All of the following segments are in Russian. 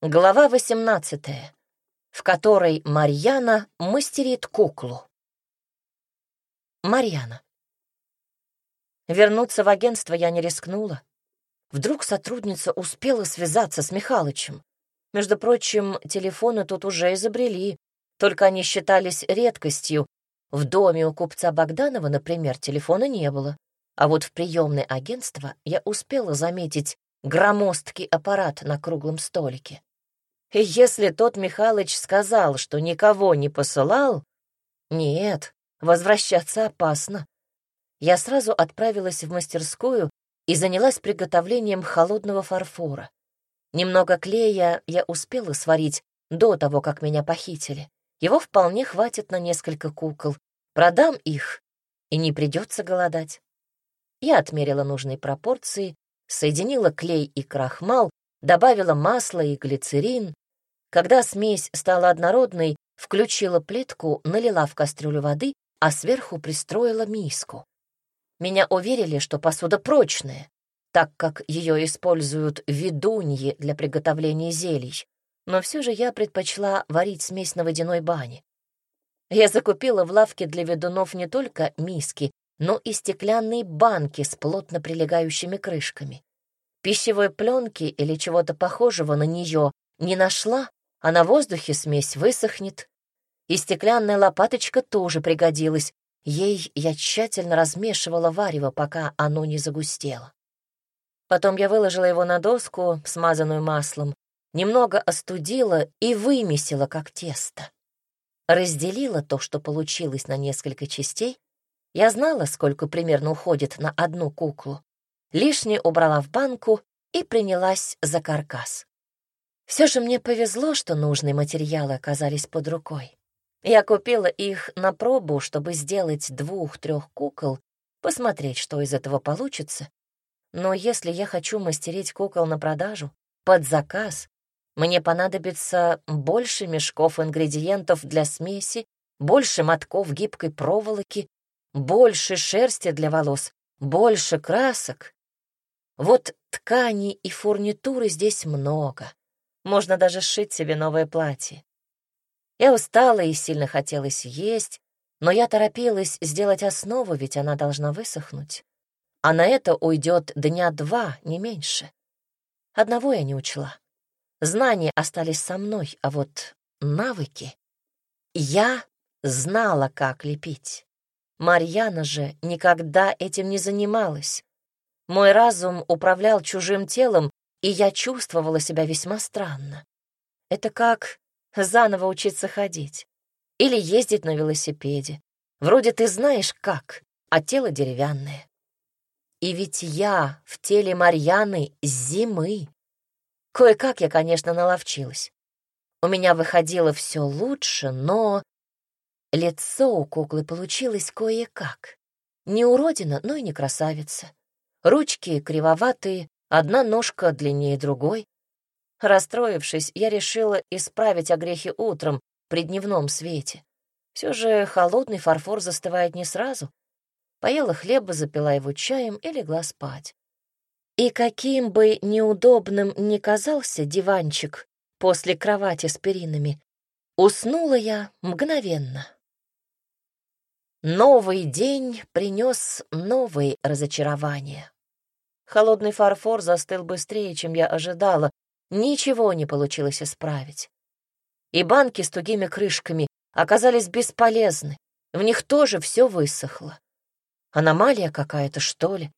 Глава 18, в которой Марьяна мастерит куклу. Марьяна. Вернуться в агентство я не рискнула. Вдруг сотрудница успела связаться с Михалычем. Между прочим, телефоны тут уже изобрели, только они считались редкостью. В доме у купца Богданова, например, телефона не было. А вот в приемное агентство я успела заметить громоздкий аппарат на круглом столике. И если тот Михалыч сказал, что никого не посылал, нет, возвращаться опасно. Я сразу отправилась в мастерскую и занялась приготовлением холодного фарфора. Немного клея я успела сварить до того, как меня похитили. Его вполне хватит на несколько кукол. Продам их, и не придется голодать. Я отмерила нужные пропорции, соединила клей и крахмал, добавила масло и глицерин. Когда смесь стала однородной, включила плитку, налила в кастрюлю воды, а сверху пристроила миску. Меня уверили, что посуда прочная, так как ее используют ведуньи для приготовления зелий, но все же я предпочла варить смесь на водяной бане. Я закупила в лавке для ведунов не только миски, но и стеклянные банки с плотно прилегающими крышками. Пищевой пленки или чего-то похожего на нее не нашла, а на воздухе смесь высохнет. И стеклянная лопаточка тоже пригодилась. Ей я тщательно размешивала варево, пока оно не загустело. Потом я выложила его на доску, смазанную маслом, немного остудила и вымесила, как тесто. Разделила то, что получилось на несколько частей. Я знала, сколько примерно уходит на одну куклу лишнее убрала в банку и принялась за каркас. Все же мне повезло, что нужные материалы оказались под рукой. Я купила их на пробу, чтобы сделать двух-трех кукол, посмотреть, что из этого получится. Но если я хочу мастерить кукол на продажу, под заказ, мне понадобится больше мешков ингредиентов для смеси, больше мотков гибкой проволоки, больше шерсти для волос, больше красок вот тканей и фурнитуры здесь много. Можно даже сшить себе новое платье. Я устала и сильно хотелось есть, но я торопилась сделать основу, ведь она должна высохнуть. А на это уйдет дня два, не меньше. Одного я не учла. Знания остались со мной, а вот навыки... Я знала, как лепить. Марьяна же никогда этим не занималась. Мой разум управлял чужим телом, и я чувствовала себя весьма странно. Это как заново учиться ходить или ездить на велосипеде. Вроде ты знаешь как, а тело деревянное. И ведь я в теле Марьяны зимы. Кое-как я, конечно, наловчилась. У меня выходило все лучше, но лицо у куклы получилось кое-как. Не уродина, но и не красавица. Ручки кривоватые, одна ножка длиннее другой. Расстроившись, я решила исправить огрехи утром при дневном свете. Все же холодный фарфор застывает не сразу. Поела хлеба, запила его чаем и легла спать. И каким бы неудобным ни казался диванчик после кровати с перинами, уснула я мгновенно. Новый день принес новые разочарования. Холодный фарфор застыл быстрее, чем я ожидала. Ничего не получилось исправить. И банки с тугими крышками оказались бесполезны. В них тоже все высохло. Аномалия какая-то, что ли?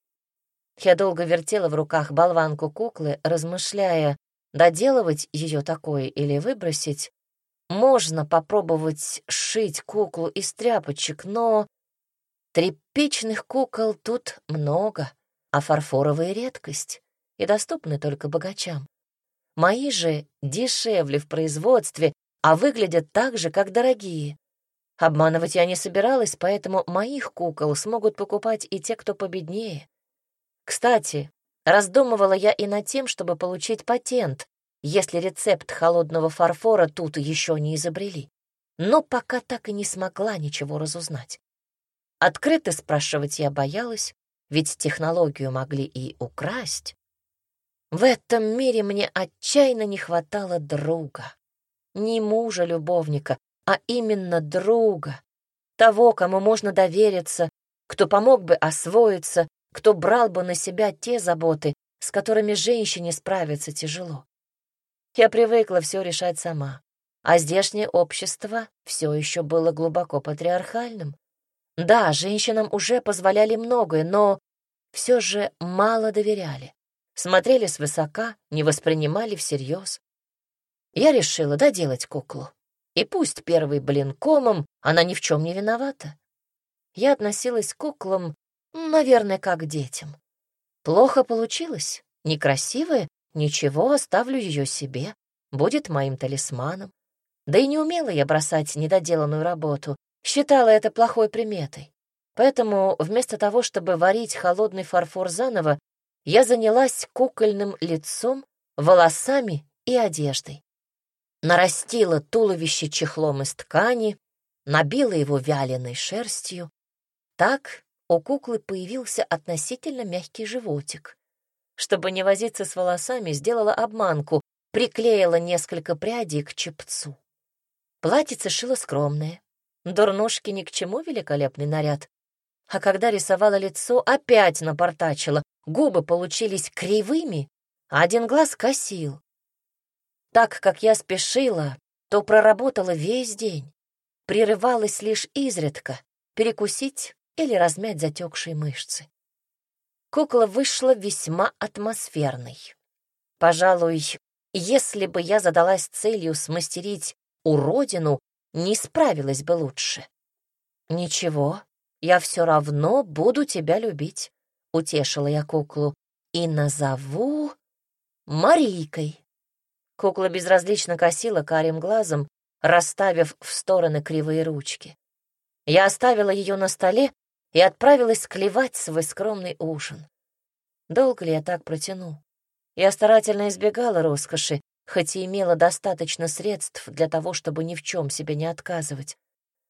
Я долго вертела в руках болванку куклы, размышляя, доделывать ее такое или выбросить, можно попробовать сшить куклу из тряпочек, но тряпичных кукол тут много, а фарфоровые — редкость и доступны только богачам. Мои же дешевле в производстве, а выглядят так же, как дорогие. Обманывать я не собиралась, поэтому моих кукол смогут покупать и те, кто победнее. Кстати, раздумывала я и над тем, чтобы получить патент если рецепт холодного фарфора тут еще не изобрели. Но пока так и не смогла ничего разузнать. Открыто спрашивать я боялась, ведь технологию могли и украсть. В этом мире мне отчаянно не хватало друга. Не мужа-любовника, а именно друга. Того, кому можно довериться, кто помог бы освоиться, кто брал бы на себя те заботы, с которыми женщине справиться тяжело. Я привыкла все решать сама, а здешнее общество все еще было глубоко патриархальным. Да, женщинам уже позволяли многое, но все же мало доверяли. Смотрели свысока, не воспринимали всерьез. Я решила доделать куклу. И пусть первый блин комом, она ни в чем не виновата. Я относилась к куклам, наверное, как к детям. Плохо получилось, некрасивая, ничего, оставлю ее себе, будет моим талисманом. Да и не умела я бросать недоделанную работу, считала это плохой приметой. Поэтому вместо того, чтобы варить холодный фарфор заново, я занялась кукольным лицом, волосами и одеждой. Нарастила туловище чехлом из ткани, набила его вяленой шерстью. Так у куклы появился относительно мягкий животик. Чтобы не возиться с волосами, сделала обманку, приклеила несколько прядей к чепцу. Платьице шила скромное. Дурнушке ни к чему великолепный наряд. А когда рисовала лицо, опять напортачила. Губы получились кривыми, а один глаз косил. Так как я спешила, то проработала весь день. Прерывалась лишь изредка, перекусить или размять затекшие мышцы. Кукла вышла весьма атмосферной. Пожалуй, если бы я задалась целью смастерить уродину, не справилась бы лучше. «Ничего, я все равно буду тебя любить», — утешила я куклу, «и назову Марийкой». Кукла безразлично косила карим глазом, расставив в стороны кривые ручки. Я оставила ее на столе и отправилась клевать свой скромный ужин. Долго ли я так протяну? Я старательно избегала роскоши, хоть и имела достаточно средств для того, чтобы ни в чем себе не отказывать.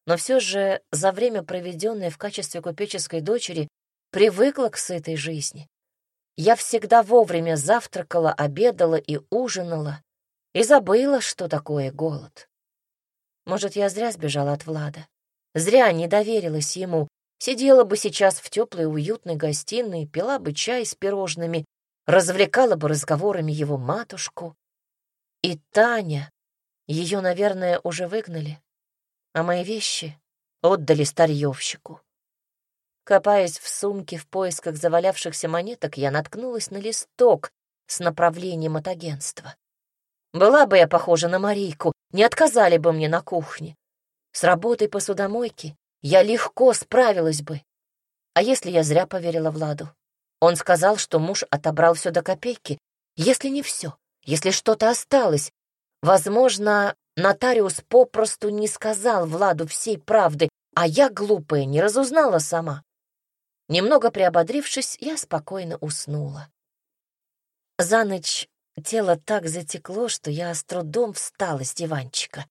Но все же за время, проведенное в качестве купеческой дочери, привыкла к сытой жизни. Я всегда вовремя завтракала, обедала и ужинала, и забыла, что такое голод. Может, я зря сбежала от Влада. Зря не доверилась ему, Сидела бы сейчас в теплой уютной гостиной, пила бы чай с пирожными, развлекала бы разговорами его матушку. И Таня, ее, наверное, уже выгнали, а мои вещи отдали старьевщику. Копаясь в сумке в поисках завалявшихся монеток, я наткнулась на листок с направлением от агентства. Была бы я похожа на Марийку, не отказали бы мне на кухне. С работой посудомойки я легко справилась бы. А если я зря поверила Владу? Он сказал, что муж отобрал все до копейки. Если не все, если что-то осталось, возможно, нотариус попросту не сказал Владу всей правды, а я, глупая, не разузнала сама. Немного приободрившись, я спокойно уснула. За ночь тело так затекло, что я с трудом встала с диванчика.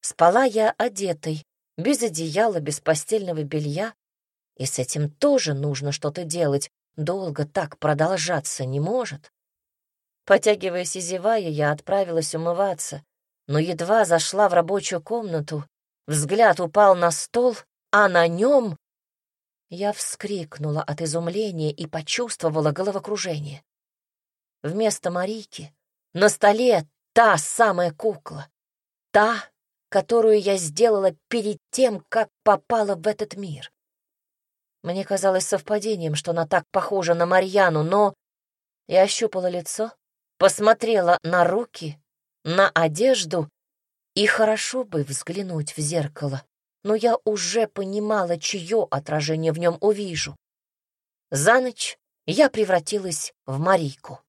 Спала я одетой, без одеяла, без постельного белья. И с этим тоже нужно что-то делать, долго так продолжаться не может. Потягиваясь и зевая, я отправилась умываться, но едва зашла в рабочую комнату, взгляд упал на стол, а на нем... Я вскрикнула от изумления и почувствовала головокружение. Вместо Марики на столе та самая кукла, та, которую я сделала перед тем, как попала в этот мир. Мне казалось совпадением, что она так похожа на Марьяну, но я ощупала лицо, посмотрела на руки, на одежду, и хорошо бы взглянуть в зеркало, но я уже понимала, чье отражение в нем увижу. За ночь я превратилась в Марийку.